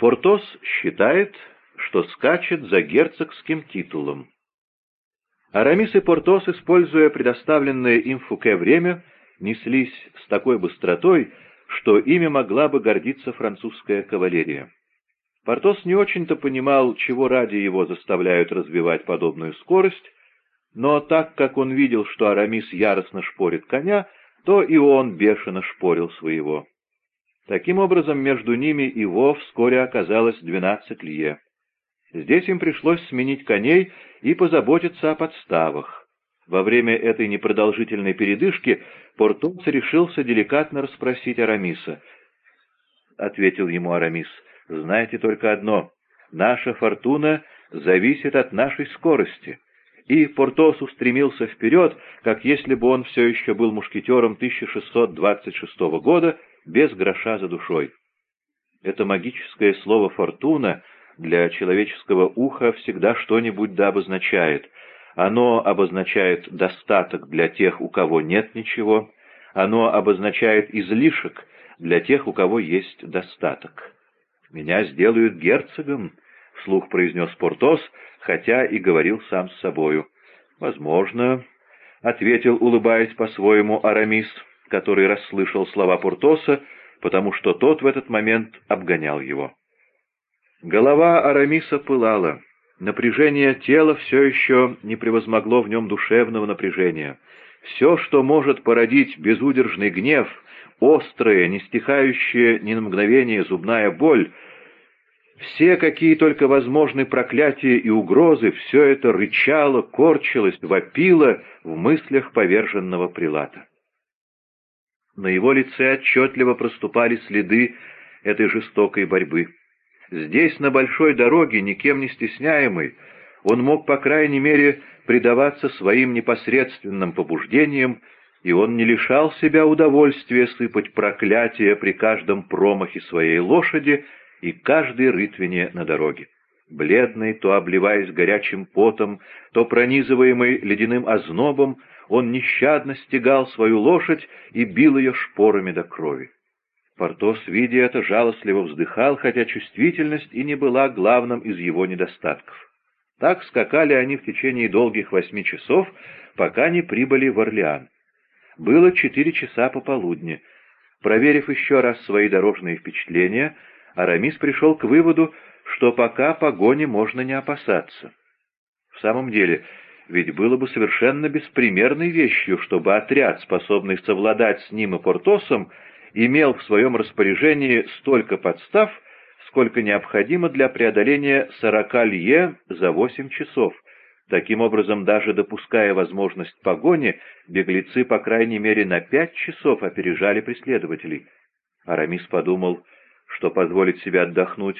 Портос считает, что скачет за герцогским титулом. Арамис и Портос, используя предоставленное им Фуке время, неслись с такой быстротой, что ими могла бы гордиться французская кавалерия. Портос не очень-то понимал, чего ради его заставляют развивать подобную скорость, но так как он видел, что Арамис яростно шпорит коня, то и он бешено шпорил своего. Таким образом, между ними и Во вскоре оказалось двенадцать лье. Здесь им пришлось сменить коней и позаботиться о подставах. Во время этой непродолжительной передышки Портос решился деликатно расспросить Арамиса. Ответил ему Арамис, — «знаете только одно. Наша фортуна зависит от нашей скорости». И Портос устремился вперед, как если бы он все еще был мушкетером 1626 года, без гроша за душой. Это магическое слово «фортуна» для человеческого уха всегда что-нибудь да обозначает. Оно обозначает достаток для тех, у кого нет ничего. Оно обозначает излишек для тех, у кого есть достаток. «Меня сделают герцогом», — вслух произнес Портос, хотя и говорил сам с собою. «Возможно», — ответил, улыбаясь по-своему, Арамис, который расслышал слова Портоса, потому что тот в этот момент обгонял его. Голова Арамиса пылала. Напряжение тела все еще не превозмогло в нем душевного напряжения. Все, что может породить безудержный гнев, острая, не стихающая ни на мгновение зубная боль, все, какие только возможны проклятия и угрозы, все это рычало, корчилось, вопило в мыслях поверженного прилата. На его лице отчетливо проступали следы этой жестокой борьбы. Здесь, на большой дороге, никем не стесняемый, он мог, по крайней мере, предаваться своим непосредственным побуждениям, и он не лишал себя удовольствия сыпать проклятия при каждом промахе своей лошади и каждой рытвине на дороге. Бледный, то обливаясь горячим потом, то пронизываемый ледяным ознобом, он нещадно стегал свою лошадь и бил ее шпорами до крови. Портос, видя это, жалостливо вздыхал, хотя чувствительность и не была главным из его недостатков. Так скакали они в течение долгих восьми часов, пока не прибыли в Орлеан. Было четыре часа пополудни. Проверив еще раз свои дорожные впечатления, Арамис пришел к выводу, что пока погони можно не опасаться. В самом деле, ведь было бы совершенно беспримерной вещью, чтобы отряд, способный совладать с ним и Портосом, имел в своем распоряжении столько подстав, сколько необходимо для преодоления сорока лье за восемь часов. Таким образом, даже допуская возможность погони, беглецы, по крайней мере, на пять часов опережали преследователей. Арамис подумал, что позволить себе отдохнуть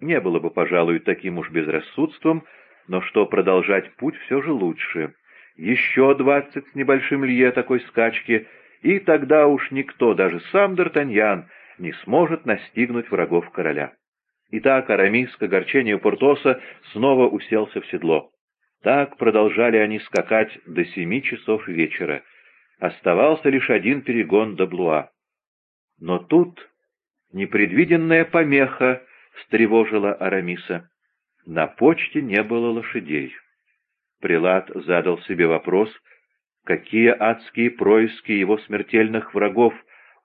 не было бы, пожалуй, таким уж безрассудством, но что продолжать путь все же лучше. Еще двадцать с небольшим лье такой скачки — и тогда уж никто, даже сам Д'Артаньян, не сможет настигнуть врагов короля. Итак, Арамис, к огорчению Портоса, снова уселся в седло. Так продолжали они скакать до семи часов вечера. Оставался лишь один перегон до Блуа. Но тут непредвиденная помеха встревожила Арамиса. На почте не было лошадей. Прилад задал себе вопрос — какие адские происки его смертельных врагов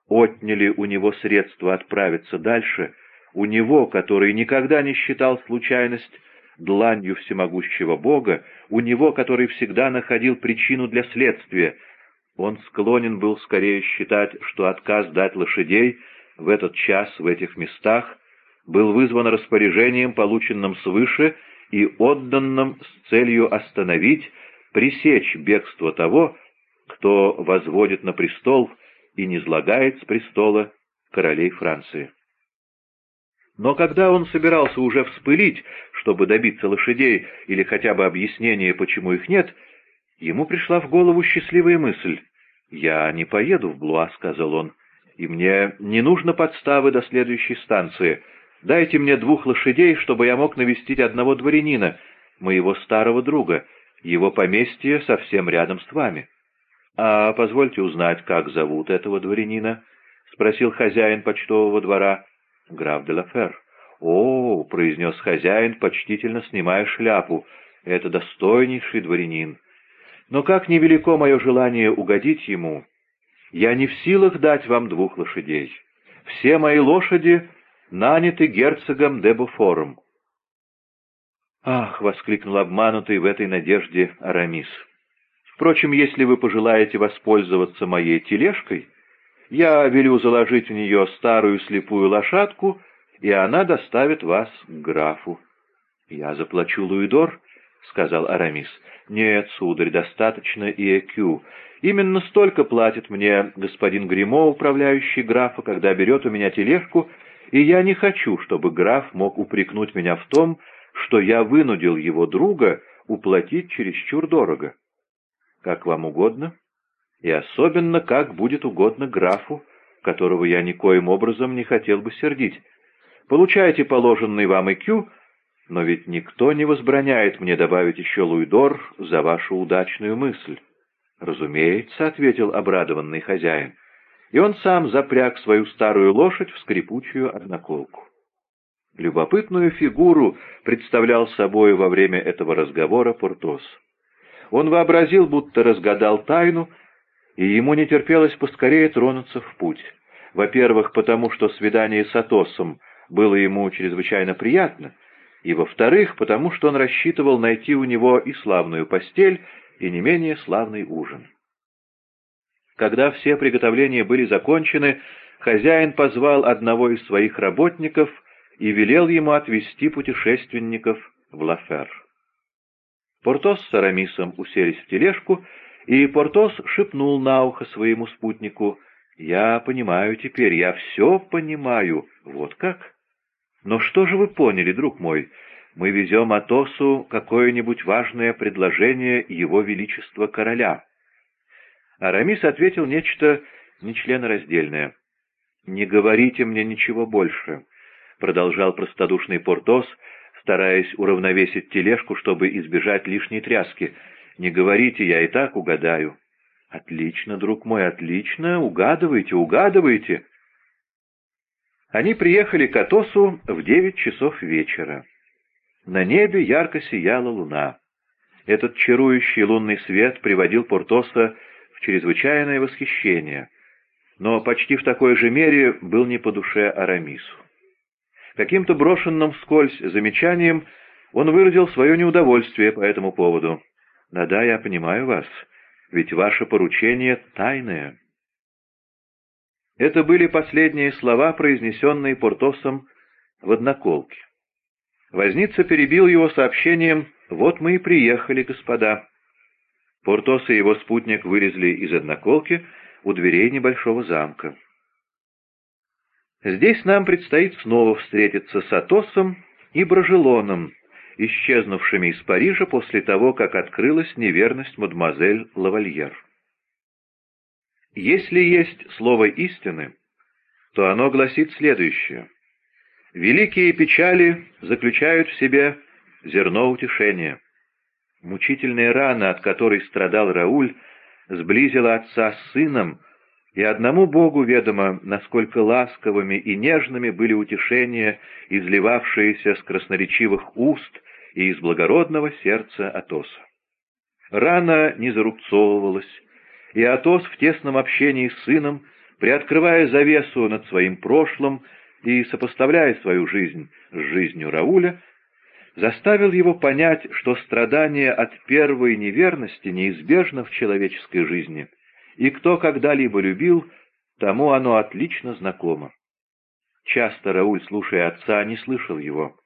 отняли у него средства отправиться дальше, у него, который никогда не считал случайность дланью всемогущего Бога, у него, который всегда находил причину для следствия. Он склонен был скорее считать, что отказ дать лошадей в этот час в этих местах был вызван распоряжением, полученным свыше и отданным с целью остановить пресечь бегство того, кто возводит на престол и низлагает с престола королей Франции. Но когда он собирался уже вспылить, чтобы добиться лошадей или хотя бы объяснения, почему их нет, ему пришла в голову счастливая мысль. «Я не поеду в Блуа», — сказал он, — «и мне не нужно подставы до следующей станции. Дайте мне двух лошадей, чтобы я мог навестить одного дворянина, моего старого друга, его поместье совсем рядом с вами. — А позвольте узнать, как зовут этого дворянина? — спросил хозяин почтового двора. — Граф де Лафер. «О!» — произнес хозяин, почтительно снимая шляпу. «Это достойнейший дворянин. Но как невелико мое желание угодить ему, я не в силах дать вам двух лошадей. Все мои лошади наняты герцогом де Буфором». «Ах!» — воскликнул обманутый в этой надежде Арамис. «Впрочем, если вы пожелаете воспользоваться моей тележкой, я велю заложить в нее старую слепую лошадку, и она доставит вас к графу». «Я заплачу Луидор», — сказал Арамис. «Нет, сударь, достаточно и ЭКЮ. Именно столько платит мне господин Гримо, управляющий графа, когда берет у меня тележку, и я не хочу, чтобы граф мог упрекнуть меня в том, что я вынудил его друга уплатить чересчур дорого. Как вам угодно, и особенно как будет угодно графу, которого я никоим образом не хотел бы сердить. Получайте положенный вам икю, но ведь никто не возбраняет мне добавить еще луидор за вашу удачную мысль. «Разумеется», — ответил обрадованный хозяин, и он сам запряг свою старую лошадь в скрипучую одноколку. Любопытную фигуру представлял собой во время этого разговора Портос. Он вообразил, будто разгадал тайну, и ему не терпелось поскорее тронуться в путь. Во-первых, потому что свидание с Атосом было ему чрезвычайно приятно, и, во-вторых, потому что он рассчитывал найти у него и славную постель, и не менее славный ужин. Когда все приготовления были закончены, хозяин позвал одного из своих работников и велел ему отвезти путешественников в Лафер. Портос с Арамисом уселись в тележку, и Портос шепнул на ухо своему спутнику, «Я понимаю теперь, я все понимаю. Вот как? Но что же вы поняли, друг мой? Мы везем Атосу какое-нибудь важное предложение Его Величества Короля». Арамис ответил нечто нечленораздельное. «Не говорите мне ничего больше», — продолжал простодушный Портос, стараясь уравновесить тележку, чтобы избежать лишней тряски. «Не говорите, я и так угадаю». «Отлично, друг мой, отлично. Угадывайте, угадывайте». Они приехали к Атосу в девять часов вечера. На небе ярко сияла луна. Этот чарующий лунный свет приводил Портоса в чрезвычайное восхищение, но почти в такой же мере был не по душе Арамису. Каким-то брошенным вскользь замечанием он выразил свое неудовольствие по этому поводу. «Да-да, я понимаю вас, ведь ваше поручение тайное». Это были последние слова, произнесенные Портосом в одноколке. Возница перебил его сообщением «Вот мы и приехали, господа». Портос и его спутник вылезли из одноколки у дверей небольшого замка. Здесь нам предстоит снова встретиться с Атосом и Брожелоном, исчезнувшими из Парижа после того, как открылась неверность мадемуазель Лавальер. Если есть слово истины, то оно гласит следующее. Великие печали заключают в себе зерно утешения. Мучительная рана, от которой страдал Рауль, сблизила отца с сыном, и одному Богу ведомо, насколько ласковыми и нежными были утешения, изливавшиеся с красноречивых уст и из благородного сердца Атоса. Рана не зарубцовывалась, и Атос в тесном общении с сыном, приоткрывая завесу над своим прошлым и сопоставляя свою жизнь с жизнью Рауля, заставил его понять, что страдание от первой неверности неизбежно в человеческой жизни — и кто когда-либо любил, тому оно отлично знакомо. Часто Рауль, слушая отца, не слышал его.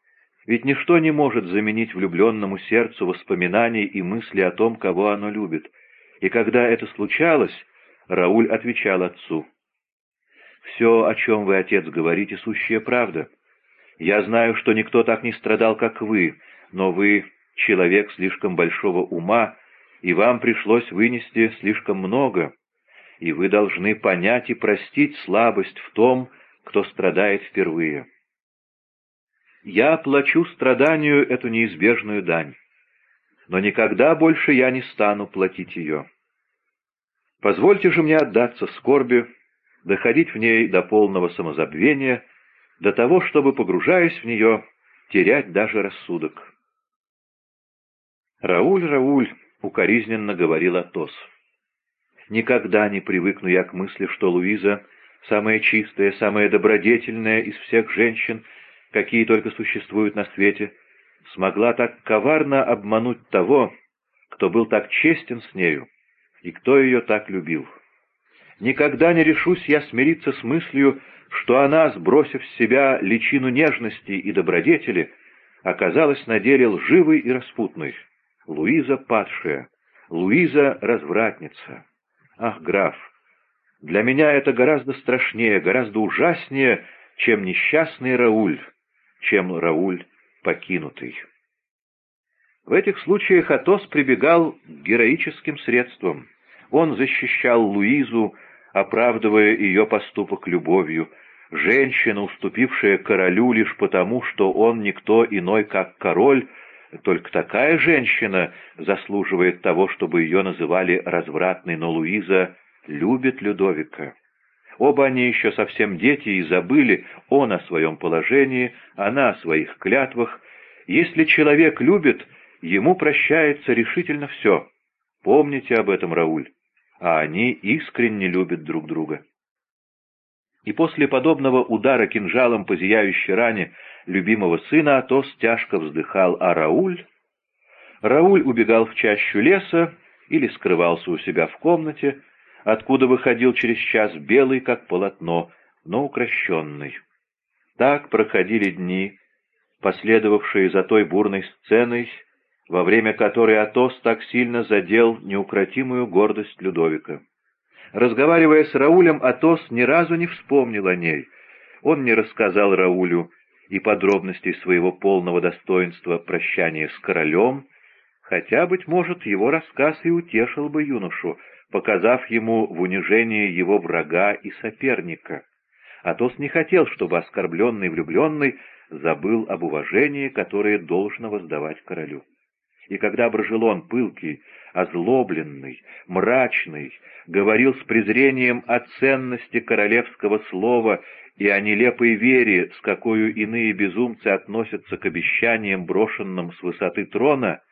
Ведь ничто не может заменить влюбленному сердцу воспоминаний и мысли о том, кого оно любит. И когда это случалось, Рауль отвечал отцу. «Все, о чем вы, отец, говорите, сущая правда. Я знаю, что никто так не страдал, как вы, но вы человек слишком большого ума, и вам пришлось вынести слишком много и вы должны понять и простить слабость в том, кто страдает впервые. Я плачу страданию эту неизбежную дань, но никогда больше я не стану платить ее. Позвольте же мне отдаться скорби, доходить в ней до полного самозабвения, до того, чтобы, погружаясь в нее, терять даже рассудок. «Рауль, Рауль», — укоризненно говорил Атос, — «никогда не привыкну я к мысли, что Луиза — самая чистая, самая добродетельная из всех женщин, какие только существуют на свете, смогла так коварно обмануть того, кто был так честен с нею и кто ее так любил. Никогда не решусь я смириться с мыслью, что она, сбросив с себя личину нежности и добродетели, оказалась на деле лживой и распутной. Луиза падшая, Луиза развратница. Ах, граф, для меня это гораздо страшнее, гораздо ужаснее, чем несчастный Рауль, чем Рауль покинутый. В этих случаях Атос прибегал к героическим средствам. Он защищал Луизу, оправдывая ее поступок любовью, женщина, уступившая королю лишь потому, что он никто иной, как король, только такая женщина заслуживает того, чтобы ее называли развратной, но Луиза любит Людовика. Оба они еще совсем дети и забыли, он о своем положении, она о своих клятвах. Если человек любит, ему прощается решительно все. Помните об этом, Рауль. А они искренне любят друг друга. И после подобного удара кинжалом по зияющей ране любимого сына Атос тяжко вздыхал, а Рауль... Рауль убегал в чащу леса или скрывался у себя в комнате, откуда выходил через час белый, как полотно, но укращенный. Так проходили дни, последовавшие за той бурной сценой, во время которой Атос так сильно задел неукротимую гордость Людовика. Разговаривая с Раулем, Атос ни разу не вспомнил о ней. Он не рассказал Раулю и подробностей своего полного достоинства прощания с королем, хотя, быть может, его рассказ и утешил бы юношу, показав ему в унижении его врага и соперника. Атос не хотел, чтобы оскорбленный влюбленный забыл об уважении, которое должно воздавать королю. И когда Брожелон, пылкий, озлобленный, мрачный, говорил с презрением о ценности королевского слова и о нелепой вере, с какой иные безумцы относятся к обещаниям, брошенным с высоты трона,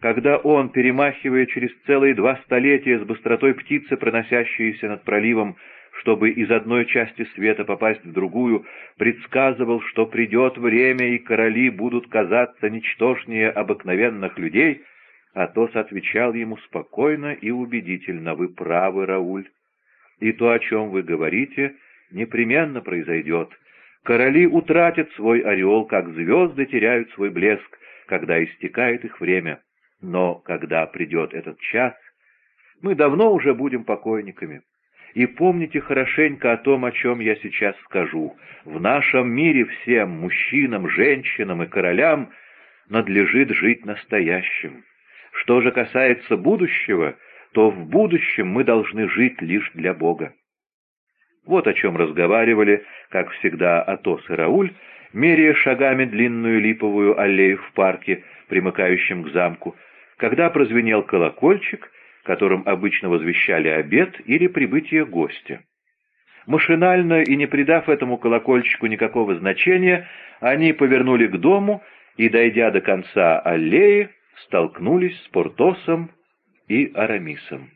когда он, перемахивая через целые два столетия с быстротой птицы, проносящейся над проливом, чтобы из одной части света попасть в другую, предсказывал, что придет время, и короли будут казаться ничтожнее обыкновенных людей, Атос отвечал ему спокойно и убедительно, «Вы правы, Рауль, и то, о чем вы говорите, непременно произойдет. Короли утратят свой ореол, как звезды теряют свой блеск, когда истекает их время. Но когда придет этот час, мы давно уже будем покойниками. И помните хорошенько о том, о чем я сейчас скажу. В нашем мире всем, мужчинам, женщинам и королям, надлежит жить настоящим. Что же касается будущего, то в будущем мы должны жить лишь для Бога. Вот о чем разговаривали, как всегда, Атос и Рауль, меряя шагами длинную липовую аллею в парке, примыкающем к замку, когда прозвенел колокольчик, которым обычно возвещали обед или прибытие гостя. Машинально и не придав этому колокольчику никакого значения, они повернули к дому и, дойдя до конца аллеи, столкнулись с Портосом и Арамисом.